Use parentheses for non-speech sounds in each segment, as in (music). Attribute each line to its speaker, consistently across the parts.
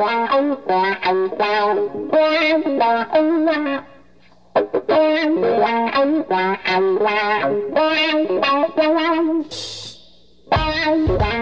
Speaker 1: là ông là ông sao? Tôi là ông à? là tôi là ông là ông là tôi là ông
Speaker 2: tôi là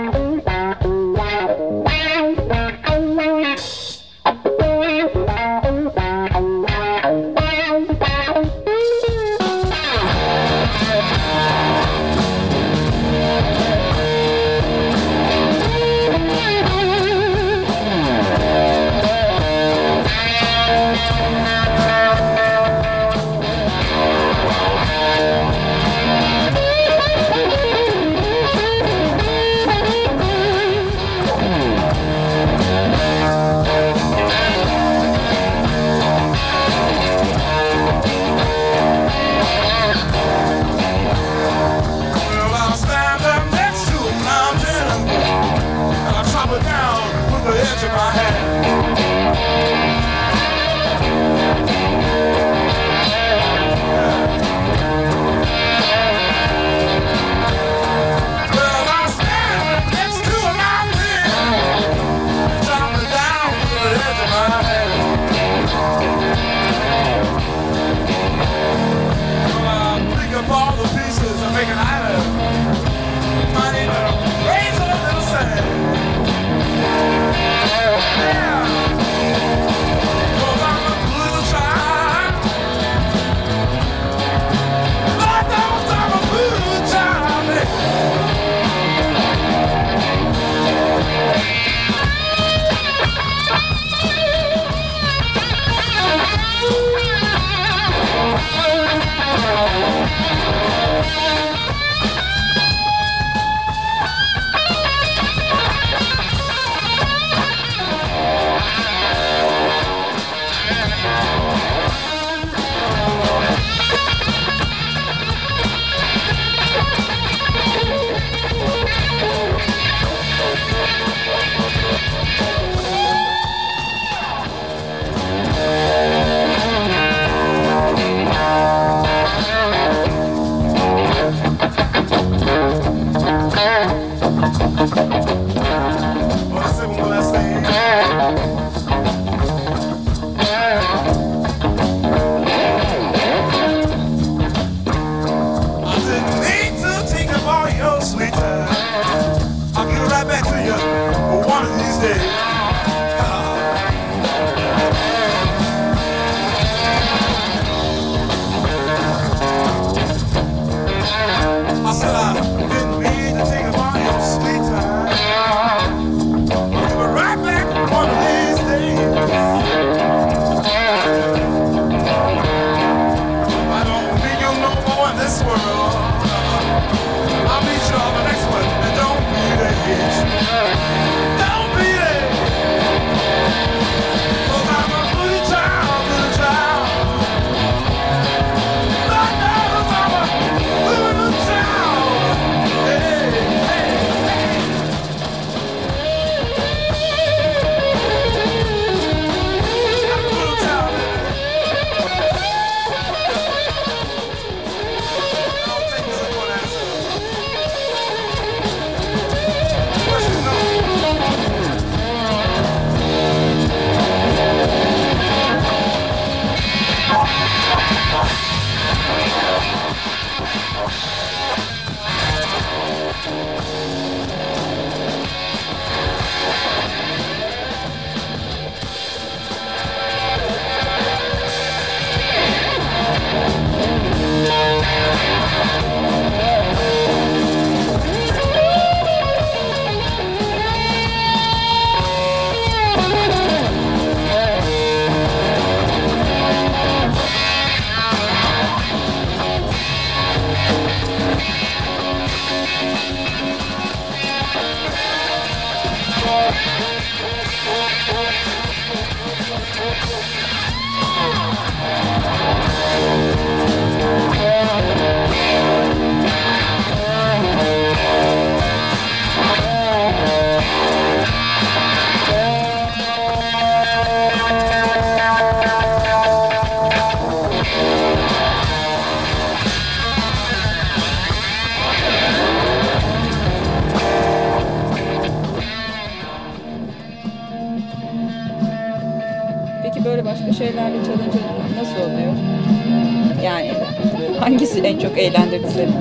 Speaker 2: Hangisi en çok eğlendirdi seni?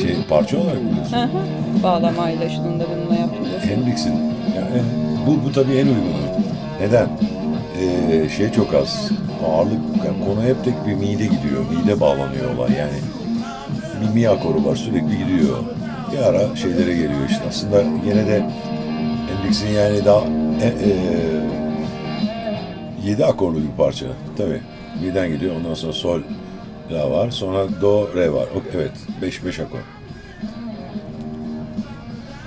Speaker 3: Şey parça olarak mı diyorsun?
Speaker 2: Hı hı. Bağlamayla şununla bununla yapıyorsun.
Speaker 3: Hendrix'in yani bu, bu tabii en uygunu. Neden? Ee, şey çok az. Ağırlık, yani konu hep tek bir mide gidiyor. Mide bağlanıyor olay yani. Bir mi akoru var sürekli gidiyor. Bir ara şeylere geliyor işte. Aslında yine de Hendrix'in yani daha e, e, 7 akorlu bir parça. Tabii. Mi'den gidiyor. Ondan sonra sol la var. Sonra do re var. Evet. 5 5 akor.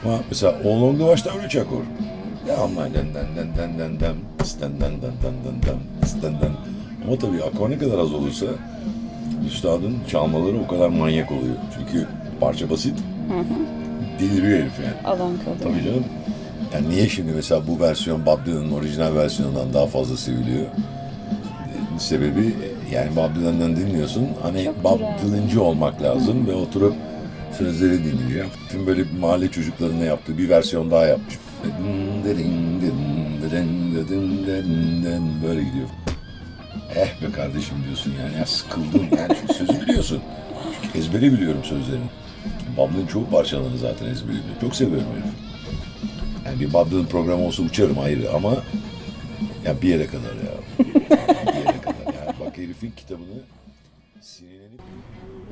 Speaker 3: Ama mesela All the Watch'ta üç akor. Ya ama den den den den den den den den den den den den den. Ama tabii akor ne kadar az olursa üstadın çalmaları o kadar manyak oluyor. Çünkü parça basit. Deliriyor herif yani.
Speaker 2: Alan kalıyor.
Speaker 3: Tabii canım. Yani niye şimdi mesela bu versiyon Bob Dylan'ın orijinal versiyonundan daha fazla seviliyor? Sebebi yani Bob Dylan'dan dinliyorsun. Hani
Speaker 2: Çok
Speaker 3: Bob
Speaker 2: güzel.
Speaker 3: Dylan'cı olmak lazım ve oturup sözleri dinleyeceğim. Tüm böyle mahalle çocuklarına yaptığı bir versiyon daha yapmış. Böyle gidiyor. Eh be kardeşim diyorsun yani ya sıkıldım yani çünkü sözü biliyorsun. Çünkü ezbere biliyorum sözlerini. Bob çoğu parçalarını zaten ezbere biliyorum. Çok seviyorum herifi. Yani bir Bob Dylan programı olsa uçarım ayrı ama ya bir yere kadar ya.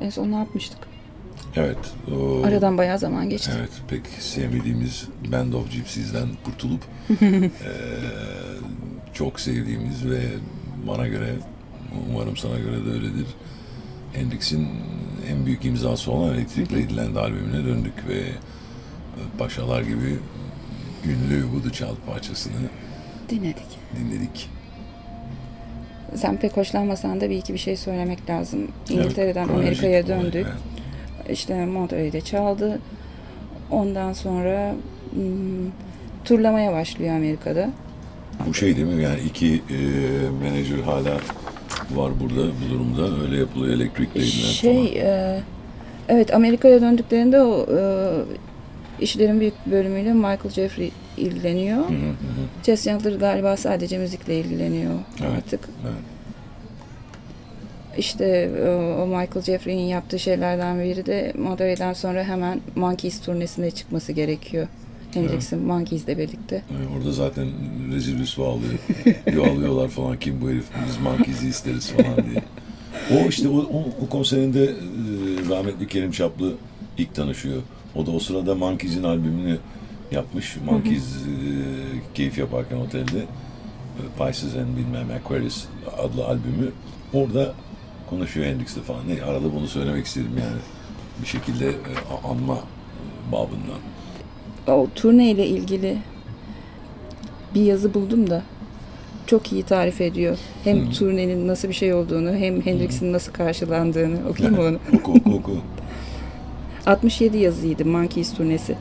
Speaker 2: En son ne yapmıştık?
Speaker 3: Evet. O...
Speaker 2: Aradan bayağı zaman geçti.
Speaker 3: Evet, pek sevmediğimiz Band of Gypsies'den kurtulup (laughs) eee, çok sevdiğimiz ve bana göre, umarım sana göre de öyledir. Hendrix'in en büyük imzası olan Electric Ladyland albümüne döndük ve e, Paşalar gibi ünlü Voodoo Child parçasını
Speaker 2: Dinledik.
Speaker 3: dinledik.
Speaker 2: Sen pek hoşlanmasan da bir iki bir şey söylemek lazım. İngiltere'den
Speaker 3: Evet,
Speaker 2: Amerika'ya döndük.
Speaker 3: olarak,
Speaker 2: İşte Monterey'de çaldı. Ondan sonra hmm, turlamaya başlıyor Amerika'da.
Speaker 3: evet. Bu şey değil mi? Yani iki e, menajer hala var burada bu durumda. Öyle yapılıyor Ladyland
Speaker 2: Şey, e, evet Amerika'ya döndüklerinde o e, işlerin büyük bölümüyle Michael Jeffrey ilgileniyor.
Speaker 3: Hı hı
Speaker 2: Youngler galiba sadece müzikle ilgileniyor
Speaker 3: Evet.
Speaker 2: artık.
Speaker 3: Evet.
Speaker 2: İşte e, o Michael Jeffrey'in yaptığı şeylerden biri de Monterey'den sonra hemen Monkeys turnesine çıkması gerekiyor. Hendrix'in Monkeys'le birlikte.
Speaker 3: Yani orada zaten rezil rüsva alıyor. Yuvalıyorlar falan kim bu herif biz Monkeys'i isteriz falan diye. O işte o, o, o konserinde e, rahmetli Kerim Çaplı ilk tanışıyor. O da o sırada Monkeys'in albümünü yapmış. Monkeys e, keyif yaparken otelde Pisces and bilmem Aquarius adlı albümü. Orada konuşuyor Hendrix'le falan. Ne, arada bunu söylemek istedim yani. Bir şekilde e, anma e, babından.
Speaker 2: O turne ile ilgili bir yazı buldum da çok iyi tarif ediyor. Hem
Speaker 3: Hı.
Speaker 2: turnenin nasıl bir şey olduğunu hem Hendrix'in nasıl karşılandığını. Okuyayım mı (laughs) onu?
Speaker 3: Oku oku oku. (laughs)
Speaker 2: 67 yazıydı Monkeys turnesi.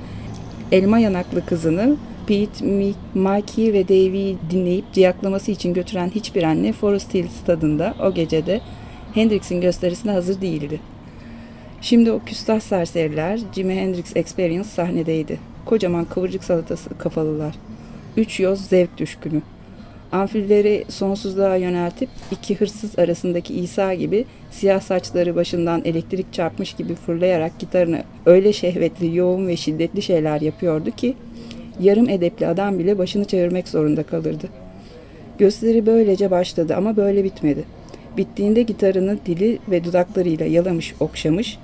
Speaker 2: Elma yanaklı kızını Pete, Mick, Mikey ve Davy'yi dinleyip ciyaklaması için götüren hiçbir anne Forest Hill stadında o gecede Hendrix'in gösterisine hazır değildi. Şimdi o küstah serseriler Jimi Hendrix Experience sahnedeydi. Kocaman kıvırcık salatası kafalılar. Üç yoz zevk düşkünü. Amfileri sonsuzluğa yöneltip iki hırsız arasındaki İsa gibi siyah saçları başından elektrik çarpmış gibi fırlayarak gitarını öyle şehvetli, yoğun ve şiddetli şeyler yapıyordu ki yarım edepli adam bile başını çevirmek zorunda kalırdı. Gösteri böylece başladı ama böyle bitmedi. Bittiğinde gitarını dili ve dudaklarıyla yalamış, okşamış,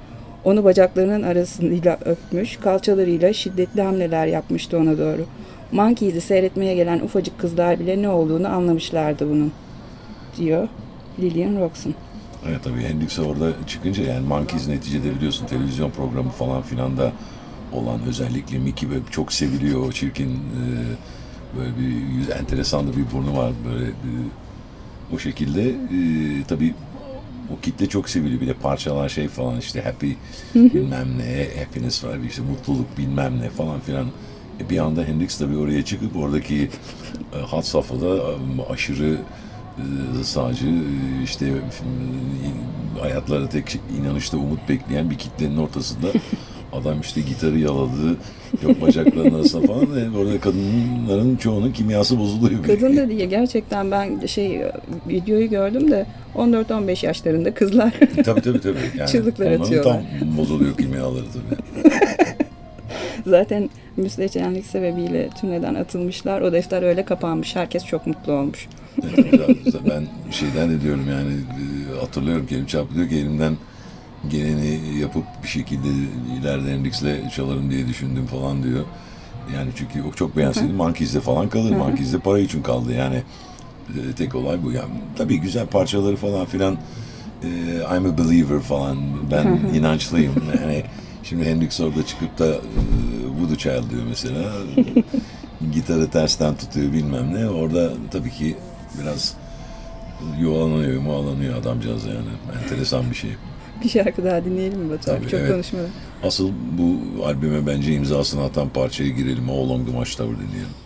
Speaker 2: onu bacaklarının arasıyla öpmüş, kalçalarıyla şiddetli hamleler yapmıştı ona doğru. Monkeys'i seyretmeye gelen ufacık kızlar bile ne olduğunu anlamışlardı bunun, diyor Lillian Roxon.
Speaker 3: Evet tabii Hendrix orada çıkınca yani Monkeys neticede biliyorsun televizyon programı falan filan da olan özellikle Mickey böyle çok seviliyor o çirkin e, böyle bir yüz enteresan da bir burnu var böyle e, o şekilde. E, tabii o kitle çok seviliyor bir de parçalar şey falan işte happy bilmem ne happiness var işte mutluluk bilmem ne falan filan E, bir anda Hendrix tabii oraya çıkıp oradaki e, hat safhada e, aşırı e, sağcı e, işte e, hayatlara tek inanışta umut bekleyen bir kitlenin ortasında (laughs) Adam işte gitarı yaladı, yok bacaklarının arasına falan. E, orada kadınların çoğunun kimyası bozuluyor.
Speaker 2: Kadın da diye gerçekten ben şey videoyu gördüm de 14-15 yaşlarında kızlar.
Speaker 3: tabii tabii tabii. Yani (laughs)
Speaker 2: Çığlıklar atıyorlar.
Speaker 3: tam bozuluyor kimyaları tabii. (laughs)
Speaker 2: Zaten müstehcenlik sebebiyle turneden atılmışlar. O defter öyle kapanmış. Herkes çok mutlu olmuş.
Speaker 3: Ben şeyden de diyorum yani hatırlıyorum Kerim Çarpı diyor ki elimden geleni yapıp bir şekilde ileride Hendrix'le çalarım diye düşündüm falan diyor. Yani çünkü o çok beğenseydi Monkeys'de falan kalır. Monkeys'de para için kaldı yani. E, tek olay bu. Yani, tabii güzel parçaları falan filan e, I'm a believer falan ben inançlıyım. Yani şimdi Hendrix orada çıkıp da e, Voodoo Child diyor mesela. (laughs) Gitarı tersten tutuyor bilmem ne. Orada tabii ki biraz yuvalanıyor, yuvalanıyor adamcağız yani. Enteresan bir şey.
Speaker 2: Bir şarkı daha dinleyelim mi Batu abi? Çok
Speaker 3: evet.
Speaker 2: konuşmadan.
Speaker 3: Asıl bu albüme bence imzasını atan parçaya girelim. All Along the Watchtower dinleyelim.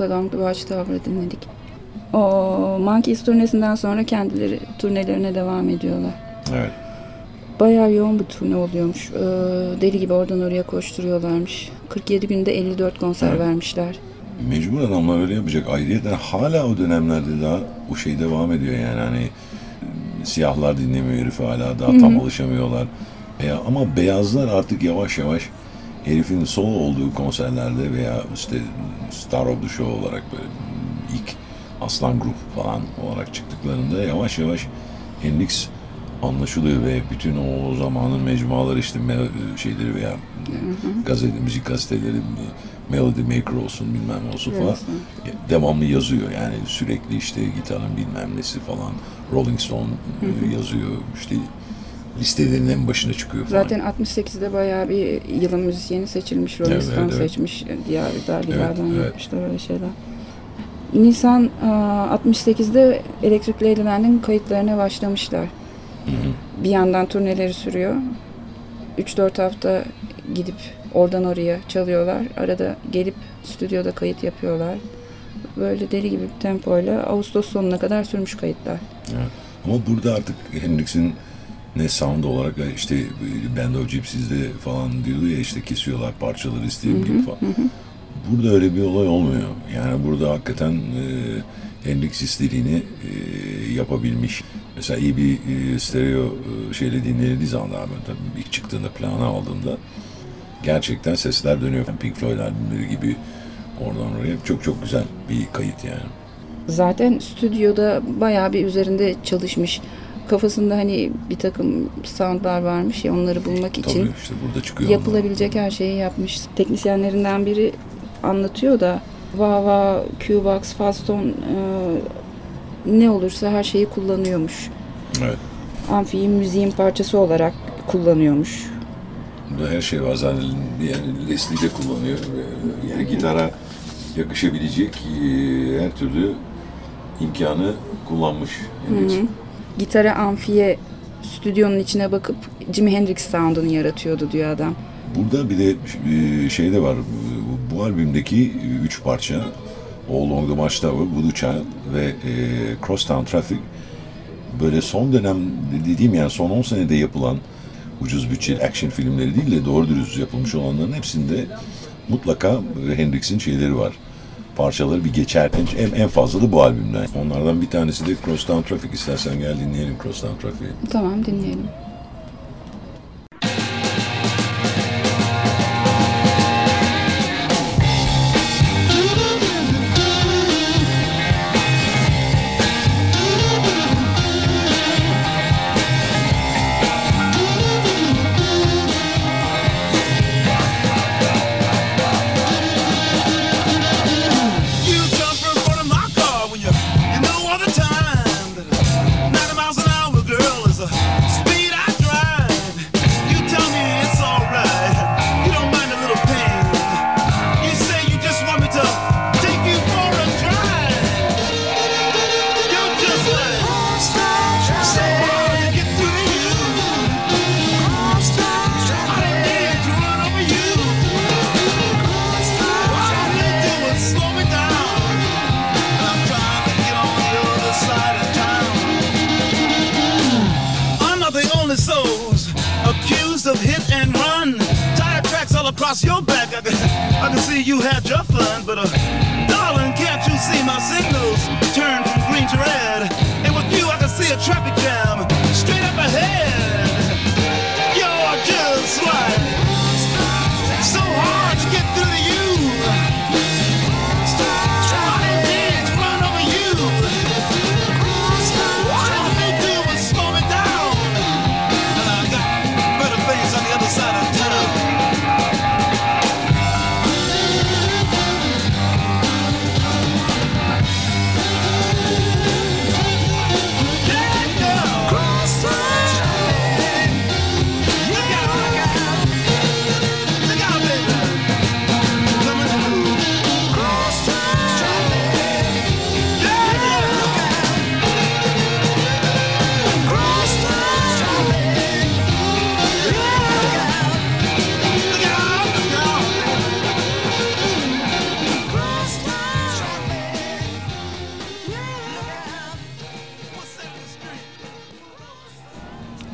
Speaker 2: All Along the Watchtower'ı dinledik. O Monkeys turnesinden sonra kendileri turnelerine devam ediyorlar.
Speaker 3: Evet.
Speaker 2: Bayağı yoğun bir turne oluyormuş. Ee, deli gibi oradan oraya koşturuyorlarmış. 47 günde 54 konser
Speaker 3: Evet.
Speaker 2: vermişler.
Speaker 3: Mecbur adamlar öyle yapacak. Ayrıca hala o dönemlerde daha o şey devam ediyor yani hani e, siyahlar dinlemiyor herifi hala daha tam alışamıyorlar. Veya, ama beyazlar artık yavaş yavaş herifin solo olduğu konserlerde veya işte Star of the Show olarak böyle ilk Aslan Grup falan olarak çıktıklarında yavaş yavaş Hendrix anlaşılıyor ve bütün o zamanın mecmuaları işte şeyleri veya gazete, müzik gazeteleri Melody Maker olsun bilmem olsun falan
Speaker 2: Evet.
Speaker 3: devamlı yazıyor. Yani sürekli işte gitarın bilmem nesi falan Rolling Stone e, yazıyor. İşte listelerin en başına çıkıyor falan.
Speaker 2: Zaten 68'de bayağı bir yılın müzisyeni seçilmiş. Rolling
Speaker 3: Evet,
Speaker 2: Stone
Speaker 3: evet.
Speaker 2: seçmiş. Diğer dergilerden
Speaker 3: Evet, evet.
Speaker 2: yapmışlar öyle şeyler. Nisan aa, 68'de Elektrikli Eldiven'in kayıtlarına başlamışlar.
Speaker 3: Hı hı.
Speaker 2: Bir yandan turneleri sürüyor. 3-4 hafta gidip oradan oraya çalıyorlar. Arada gelip stüdyoda kayıt yapıyorlar. Böyle deli gibi bir tempoyla Ağustos sonuna kadar sürmüş kayıtlar.
Speaker 3: Evet. Ama burada artık Hendrix'in ne sound olarak ya işte Band of Gypsies'de falan diyordu ya işte kesiyorlar parçaları istediğim gibi falan. Burada öyle bir olay olmuyor. Yani burada hakikaten e, Hendrix istediğini e, yapabilmiş. Mesela iyi bir e, stereo e, şeyle dinlenildiği zaman daha ben tabii ilk çıktığında plana aldığımda gerçekten sesler dönüyor. Pink Floyd albümleri gibi oradan oraya çok çok güzel bir kayıt yani.
Speaker 2: Zaten stüdyoda bayağı bir üzerinde çalışmış. Kafasında hani bir takım soundlar varmış ya onları bulmak için
Speaker 3: Tabii işte burada çıkıyor.
Speaker 2: yapılabilecek her şeyi yapmış. Teknisyenlerinden biri anlatıyor da Wah Q-Box, Fastone e, ne olursa her şeyi kullanıyormuş.
Speaker 3: Evet.
Speaker 2: Amfiyi müziğin parçası olarak kullanıyormuş.
Speaker 3: Burada her şey var zaten yani Leslie de kullanıyor. Ee, Yani gitara yakışabilecek e, her türlü imkanı kullanmış. Hendrix.
Speaker 2: Gitara amfiye stüdyonun içine bakıp Jimi Hendrix sound'unu yaratıyordu diyor adam.
Speaker 3: Burada bir de e, şey de var. Bu- albümdeki üç parça All Along the Watchtower, Voodoo Child ve e, Crosstown Traffic böyle son dönem dediğim yani son 10 senede yapılan ucuz bütçeli action filmleri değil de doğru dürüst yapılmış olanların hepsinde mutlaka Hendrix'in şeyleri var. Parçaları bir geçer. En, en fazla da bu albümden. Onlardan bir tanesi de Crosstown Traffic. İstersen gel dinleyelim Crosstown Traffic'i.
Speaker 2: Tamam dinleyelim.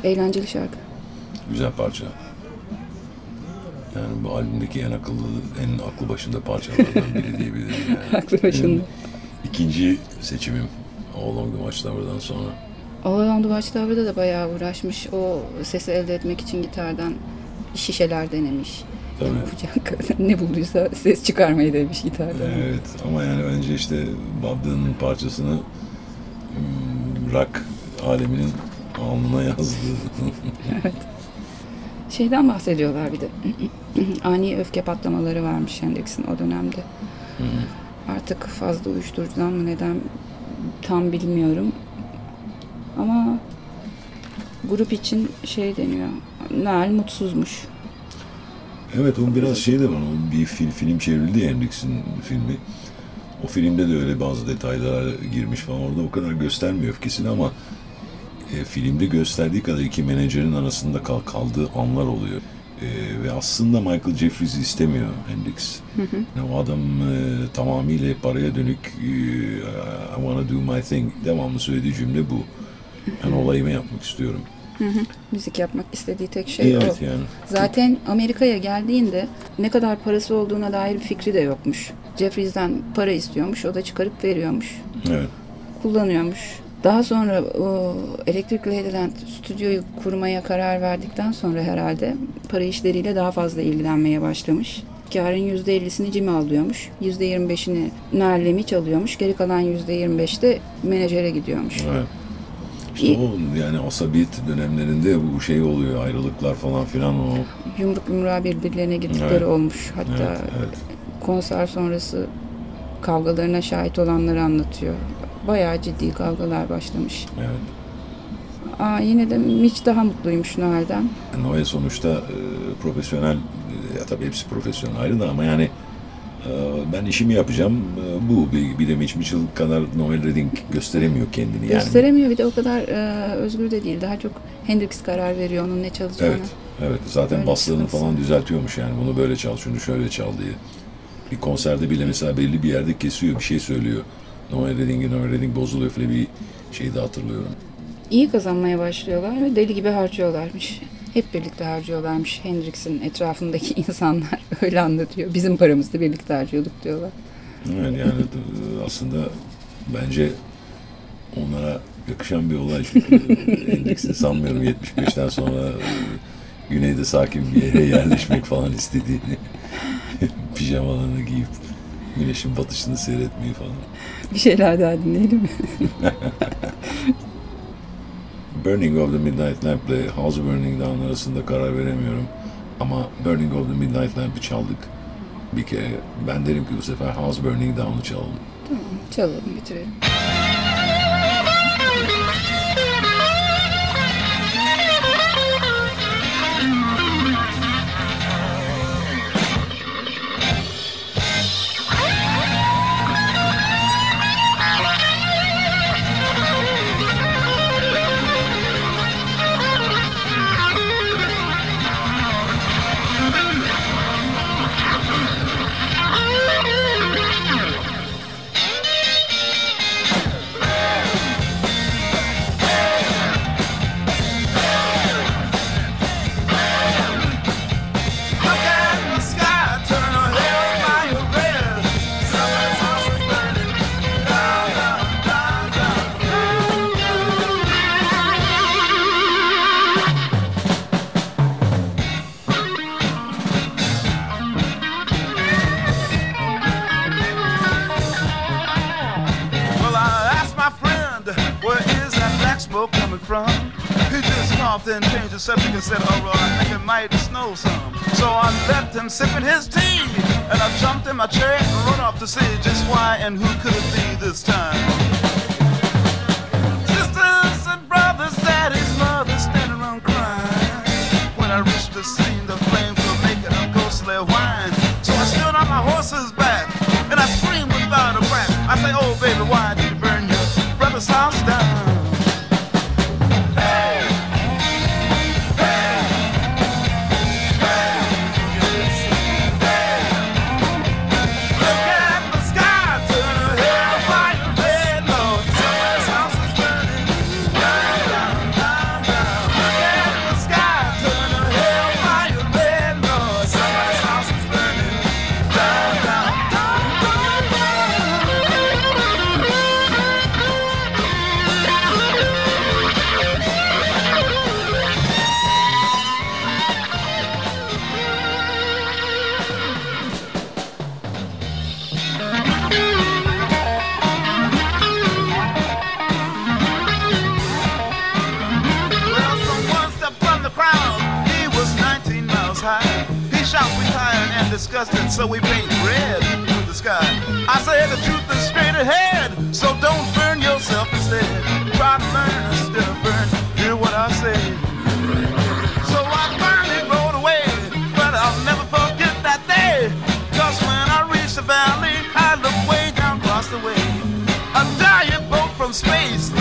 Speaker 2: Eğlenceli şarkı.
Speaker 3: Güzel parça. Yani bu albümdeki en akıllı, en aklı başında parçalardan biri diyebilirim yani. (laughs)
Speaker 2: Aklı başında.
Speaker 3: Benim ikinci seçimim All Along the Watchtower'dan sonra.
Speaker 2: All Around the Watchtower'da da bayağı uğraşmış. O sesi elde etmek için gitardan şişeler denemiş.
Speaker 3: Tabii.
Speaker 2: Yapacak (laughs) ne bulduysa ses çıkarmayı denemiş gitardan.
Speaker 3: Evet ama yani bence işte Bob Dylan'ın parçasını hmm, rock aleminin alnına yazdı.
Speaker 2: Şeyden bahsediyorlar bir de. (clears throat) Ani öfke patlamaları varmış Hendrix'in o dönemde. Artık fazla uyuşturucudan mı neden tam bilmiyorum. Ama grup için şey deniyor. Nail mutsuzmuş.
Speaker 3: evet o biraz şey de var. Onun bir film, film çevrildi Hendrix'in filmi. O filmde de öyle bazı detaylara girmiş falan. Orada o kadar göstermiyor öfkesini ama e, filmde gösterdiği kadar iki menajerin arasında kal- kaldığı anlar oluyor. E, ve aslında Michael Jeffries'i istemiyor Hendrix. Yani o adam e, tamamıyla paraya dönük e, I wanna do my thing. Devamlı söylediği cümle bu. Ben olayımı yapmak istiyorum.
Speaker 2: Müzik yapmak istediği tek şey
Speaker 3: evet
Speaker 2: o.
Speaker 3: yani.
Speaker 2: Zaten Amerika'ya geldiğinde ne kadar parası olduğuna dair bir fikri de yokmuş. Jeffries'den para istiyormuş, o da çıkarıp veriyormuş.
Speaker 3: Evet.
Speaker 2: kullanıyormuş. Daha sonra o Electric Ladyland stüdyoyu kurmaya karar verdikten sonra herhalde para işleriyle daha fazla ilgilenmeye başlamış. Karın %50'sini Jimmy alıyormuş. %25'ini Nail'le Mitch alıyormuş. Geri kalan %25 de menajere gidiyormuş.
Speaker 3: Evet. İşte o yani asabiyet dönemlerinde bu şey oluyor ayrılıklar falan filan o.
Speaker 2: Yumruk yumruğa birbirlerine gittikleri
Speaker 3: Evet.
Speaker 2: olmuş. Hatta
Speaker 3: Evet, evet.
Speaker 2: konser sonrası kavgalarına şahit olanları anlatıyor. Bayağı ciddi kavgalar başlamış.
Speaker 3: Evet.
Speaker 2: Aa, yine de Mitch daha mutluymuş Noel'den.
Speaker 3: Noel sonuçta e, profesyonel, e, ya tabii hepsi profesyonel ayrı da ama yani e, ben işimi yapacağım. E, bu bir, bir de Mitch Mitchell kadar Noel Redding gösteremiyor kendini yani.
Speaker 2: Gösteremiyor bir de o kadar e, özgür de değil. Daha çok Hendrix karar veriyor onun ne çalacağını.
Speaker 3: Evet. Evet. Zaten
Speaker 2: Öyle
Speaker 3: baslarını falan düzeltiyormuş yani. Bunu böyle çal, şunu şöyle çal diye. Bir konserde bile mesela belli bir yerde kesiyor, bir şey söylüyor. Noel Redding'in Noel Redding bozuluyor falan bir şeyi de hatırlıyorum.
Speaker 2: İyi kazanmaya başlıyorlar ve deli gibi harcıyorlarmış. Hep birlikte harcıyorlarmış Hendrix'in etrafındaki (laughs) insanlar. Öyle anlatıyor. Bizim paramızla birlikte harcıyorduk diyorlar.
Speaker 3: Evet yani aslında bence onlara yakışan bir olay. (laughs) Endeksini sanmıyorum 75'ten sonra e, güneyde sakin bir yere yerleşmek falan istediğini. (laughs) Pijamalarını giyip güneşin batışını seyretmeyi falan.
Speaker 2: Bir şeyler daha dinleyelim mi?
Speaker 3: Burning of the Midnight Lamp ile House Burning Down arasında karar veremiyorum. Ama Burning of the Midnight Lamp'ı çaldık bir kere. Ben derim ki bu sefer House Burning Down'u çalalım.
Speaker 2: Çalalım bitirelim.
Speaker 1: From? He just coughed and changed the subject and said, oh, well, I think it might snow some. So I left him sipping his tea, and I jumped in my chair and run off to see just why and who could it be this time. Sisters and brothers, daddies, mothers standing around crying. When I reached the scene, the flames were making a ghostly whine. So I stood on my horse's back, and I screamed without a breath. I say, oh, baby, why did you burn your brother's house down? disgusted, so we paint red to the sky. I say the truth is straight ahead, so don't burn yourself instead. Try to learn instead of burn. Hear what I say. So I finally rode away, but I'll never forget that day. Cause when I reached the valley, I looked way down across the way. A dying boat from space